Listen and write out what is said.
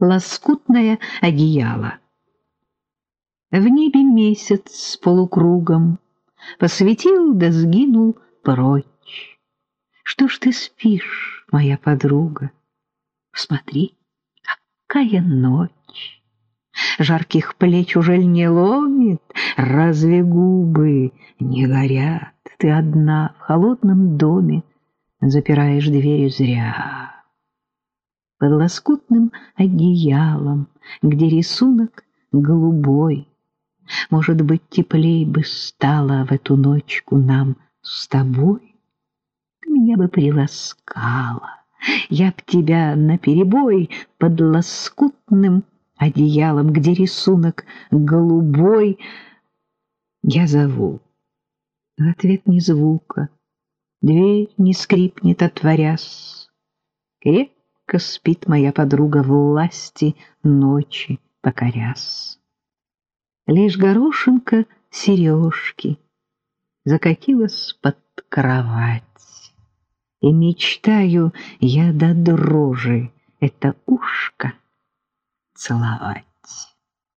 лоскутное одеяло. В небе месяц с полукругом посветил да сгинул прочь. Что ж ты спишь, моя подруга? Смотри, какая ночь! Жарких плеч уже не ломит, разве губы не горят? Ты одна в холодном доме, запираешь двери зря под лоскутным одеялом, где рисунок голубой. Может быть, теплей бы стало в эту ночку нам с тобой. Ты меня бы приласкала, я б тебя наперебой под лоскутным одеялом, где рисунок голубой. Я зову. В ответ ни звука, дверь не скрипнет, отворясь. Крепко крепко спит моя подруга власти ночи покорясь. Лишь горошинка сережки закатилась под кровать, и мечтаю я до дрожи это ушко целовать.